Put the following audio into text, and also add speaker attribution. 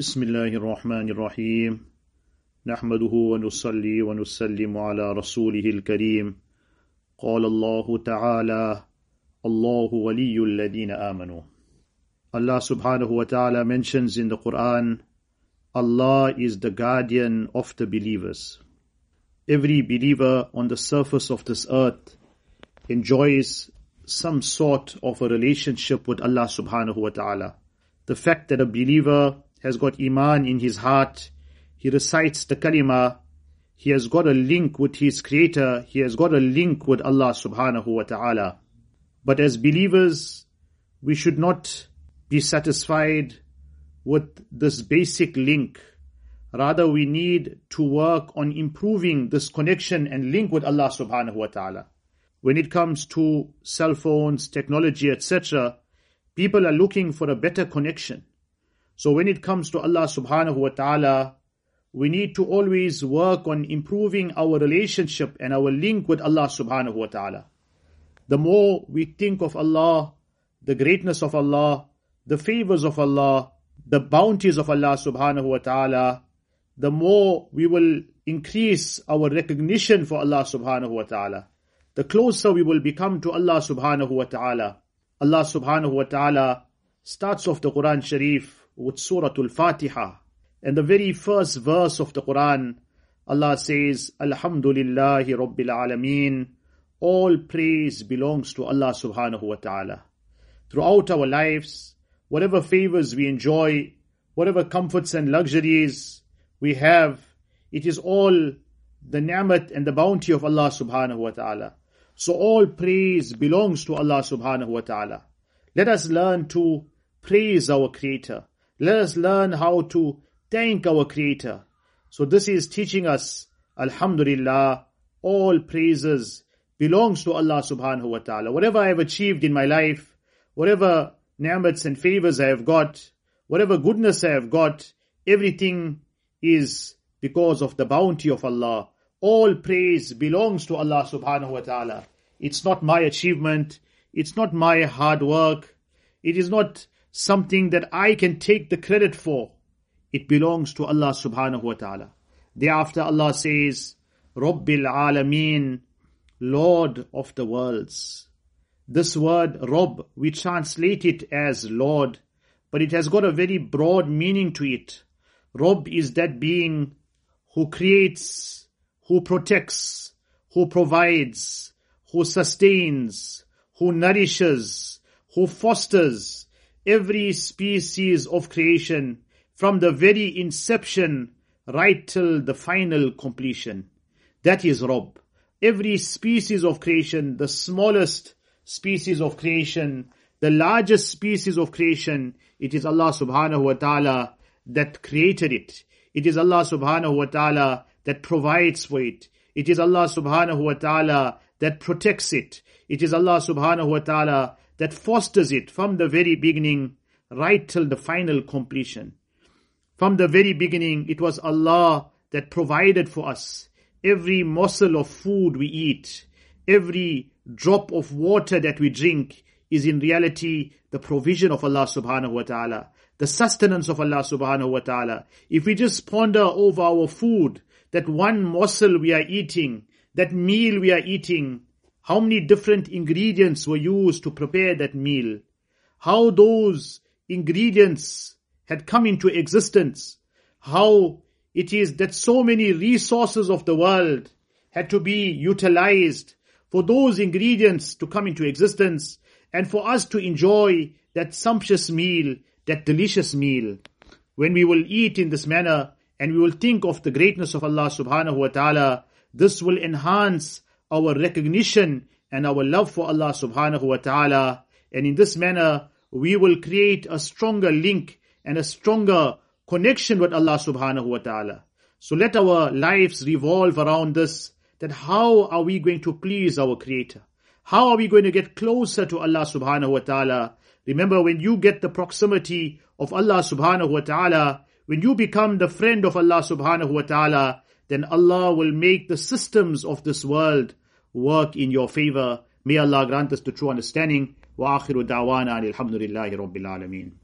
Speaker 1: بسم الله الرحمن الرحيم نحمده ونصلي ونسلم على رسوله الكريم قال الله تعالى الله ولي الذين آمنوا Allah subhanahu wa ta'ala mentions in the Quran Allah is the guardian of the believers. Every believer on the surface of this earth enjoys some sort of a relationship with Allah subhanahu wa ta'ala. The fact that a believer has got Iman in his heart, he recites the kalima, he has got a link with his creator, he has got a link with Allah subhanahu wa ta'ala. But as believers, we should not be satisfied with this basic link. Rather, we need to work on improving this connection and link with Allah subhanahu wa ta'ala. When it comes to cell phones, technology, etc., people are looking for a better connection. So when it comes to Allah subhanahu wa ta'ala, we need to always work on improving our relationship and our link with Allah subhanahu wa ta'ala. The more we think of Allah, the greatness of Allah, the favors of Allah, the bounties of Allah subhanahu wa ta'ala, the more we will increase our recognition for Allah subhanahu wa ta'ala. The closer we will become to Allah subhanahu wa ta'ala. Allah subhanahu wa ta'ala starts off the Quran Sharif with Surah Al-Fatiha. In the very first verse of the Quran, Allah says, Alhamdulillahi Rabbil Alameen. All praise belongs to Allah subhanahu wa ta'ala. Throughout our lives, whatever favors we enjoy, whatever comforts and luxuries we have, it is all the ni'mat and the bounty of Allah subhanahu wa ta'ala. So all praise belongs to Allah subhanahu wa ta'ala. Let us learn to praise our Creator. Let us learn how to thank our Creator. So this is teaching us, Alhamdulillah, all praises belongs to Allah subhanahu wa ta'ala. Whatever I have achieved in my life, whatever ni'mats and favors I have got, whatever goodness I have got, everything is because of the bounty of Allah. All praise belongs to Allah subhanahu wa ta'ala. It's not my achievement. It's not my hard work. It is not something that I can take the credit for. It belongs to Allah subhanahu wa ta'ala. Thereafter Allah says, Rabbil Alameen, Lord of the worlds. This word, Rabb, we translate it as Lord, but it has got a very broad meaning to it. Rabb is that being who creates, who protects, who provides, who sustains, who nourishes, who fosters, every species of creation from the very inception right till the final completion. That is Rabb. Every species of creation, the smallest species of creation, the largest species of creation, it is Allah subhanahu wa ta'ala that created it. It is Allah subhanahu wa ta'ala that provides for it. It is Allah subhanahu wa ta'ala that protects it. It is Allah subhanahu wa ta'ala that fosters it from the very beginning right till the final completion. From the very beginning, it was Allah that provided for us every morsel of food we eat, every drop of water that we drink is in reality the provision of Allah subhanahu wa ta'ala, the sustenance of Allah subhanahu wa ta'ala. If we just ponder over our food, that one morsel we are eating, that meal we are eating, how many different ingredients were used to prepare that meal, how those ingredients had come into existence, how it is that so many resources of the world had to be utilized for those ingredients to come into existence and for us to enjoy that sumptuous meal, that delicious meal. When we will eat in this manner and we will think of the greatness of Allah subhanahu wa ta'ala, this will enhance our recognition and our love for Allah subhanahu wa ta'ala. And in this manner, we will create a stronger link and a stronger connection with Allah subhanahu wa ta'ala. So let our lives revolve around this, that how are we going to please our creator? How are we going to get closer to Allah subhanahu wa ta'ala? Remember when you get the proximity of Allah subhanahu wa ta'ala, when you become the friend of Allah subhanahu wa ta'ala, then Allah will make the systems of this world work in your favor. May Allah grant us the true understanding. وآخر دعوانا الحمد لله رب العالمين